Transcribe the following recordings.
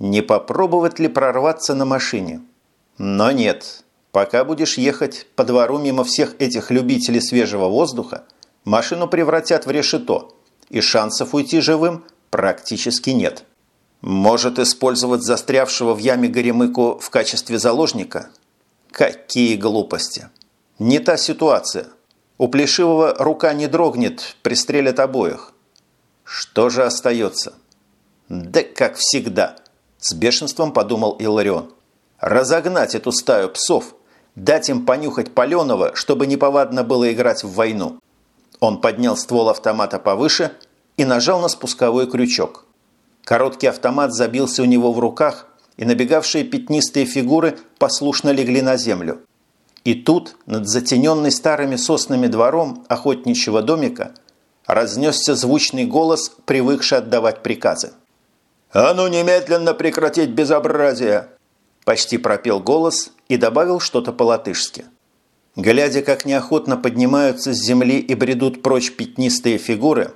Не попробовать ли прорваться на машине? Но нет. Пока будешь ехать по двору мимо всех этих любителей свежего воздуха, машину превратят в решето, и шансов уйти живым практически нет. Может использовать застрявшего в яме Горемыку в качестве заложника? Какие глупости! Не та ситуация. У Плешивого рука не дрогнет, пристрелят обоих. Что же остается? Да как всегда, с бешенством подумал Иларион. Разогнать эту стаю псов, дать им понюхать паленого, чтобы неповадно было играть в войну. Он поднял ствол автомата повыше и нажал на спусковой крючок. Короткий автомат забился у него в руках, и набегавшие пятнистые фигуры послушно легли на землю. И тут, над затененной старыми соснами двором охотничьего домика, разнесся звучный голос, привыкший отдавать приказы. «А ну немедленно прекратить безобразие!» Почти пропел голос и добавил что-то по-латышски. Глядя, как неохотно поднимаются с земли и бредут прочь пятнистые фигуры,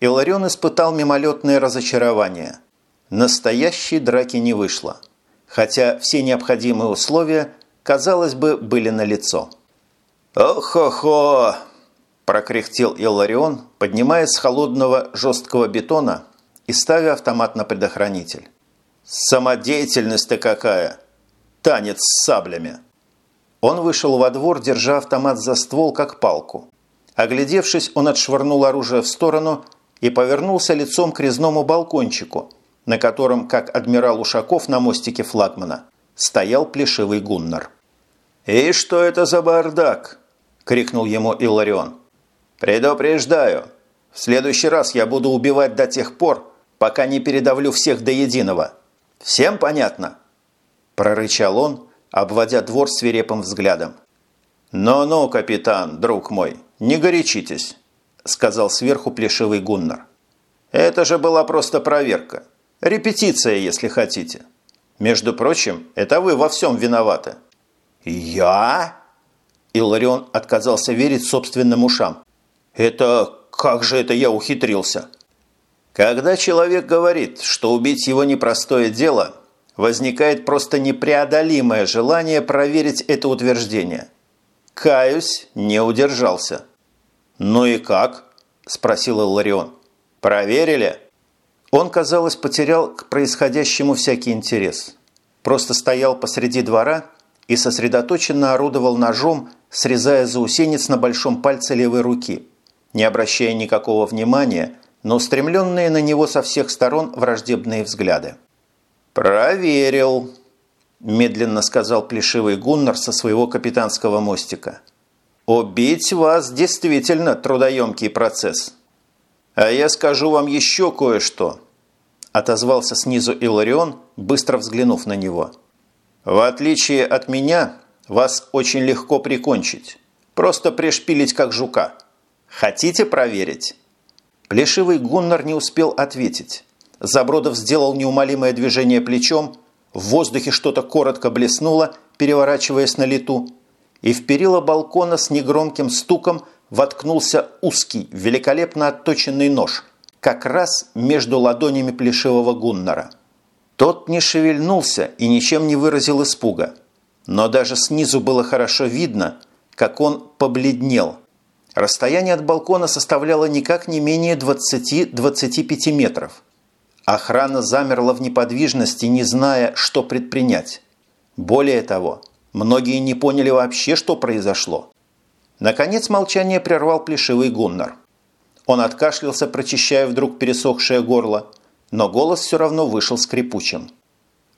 Иларион испытал мимолетное разочарование. Настоящей драки не вышло, хотя все необходимые условия казалось бы, были налицо. «Ох-хо-хо!» – прокряхтел Илларион, поднимаясь с холодного жесткого бетона и ставя автомат на предохранитель. «Самодеятельность-то какая! Танец с саблями!» Он вышел во двор, держа автомат за ствол, как палку. Оглядевшись, он отшвырнул оружие в сторону и повернулся лицом к резному балкончику, на котором, как адмирал Ушаков на мостике флагмана, стоял плешивый гуннар. «И что это за бардак?» – крикнул ему Илларион. «Предупреждаю, в следующий раз я буду убивать до тех пор, пока не передавлю всех до единого. Всем понятно?» Прорычал он, обводя двор свирепым взглядом. «Ну-ну, капитан, друг мой, не горячитесь», – сказал сверху плешивый Гуннар. «Это же была просто проверка. Репетиция, если хотите. Между прочим, это вы во всем виноваты». «Я?» Иларион отказался верить собственным ушам. «Это... как же это я ухитрился?» Когда человек говорит, что убить его непростое дело, возникает просто непреодолимое желание проверить это утверждение. Каюсь, не удержался. «Ну и как?» – спросил Иларион. «Проверили?» Он, казалось, потерял к происходящему всякий интерес. Просто стоял посреди двора и сосредоточенно орудовал ножом, срезая заусенец на большом пальце левой руки, не обращая никакого внимания но устремленные на него со всех сторон враждебные взгляды. «Проверил», – медленно сказал плешивый Гуннар со своего капитанского мостика. «Убить вас действительно трудоемкий процесс. А я скажу вам еще кое-что», – отозвался снизу Иларион, быстро взглянув на него. В отличие от меня, вас очень легко прикончить. Просто пришпилить как жука. Хотите проверить?» Плешивый Гуннар не успел ответить. Забродов сделал неумолимое движение плечом, в воздухе что-то коротко блеснуло, переворачиваясь на лету, и в перила балкона с негромким стуком воткнулся узкий, великолепно отточенный нож, как раз между ладонями плешивого Гуннара. Тот не шевельнулся и ничем не выразил испуга. Но даже снизу было хорошо видно, как он побледнел. Расстояние от балкона составляло никак не менее 20-25 метров. Охрана замерла в неподвижности, не зная, что предпринять. Более того, многие не поняли вообще, что произошло. Наконец молчание прервал плешивый Гуннар. Он откашлялся, прочищая вдруг пересохшее горло, но голос все равно вышел скрипучим.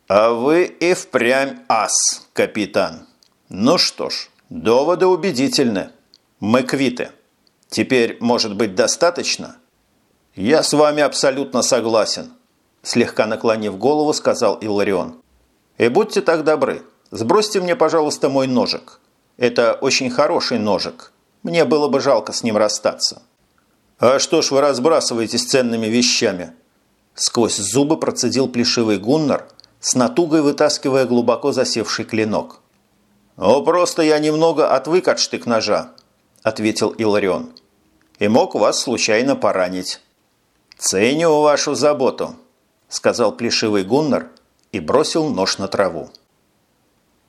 «А вы и впрямь ас, капитан. Ну что ж, доводы убедительны. Мы квиты. Теперь, может быть, достаточно?» «Я с вами абсолютно согласен», – слегка наклонив голову, сказал Илларион. «И будьте так добры, сбросьте мне, пожалуйста, мой ножик. Это очень хороший ножик. Мне было бы жалко с ним расстаться». «А что ж вы разбрасываетесь ценными вещами?» Сквозь зубы процедил плешивый гуннар, с натугой вытаскивая глубоко засевший клинок. «О, просто я немного отвык от штык-ножа», – ответил Иларион. «И мог вас случайно поранить». «Ценю вашу заботу», – сказал плешивый гуннар и бросил нож на траву.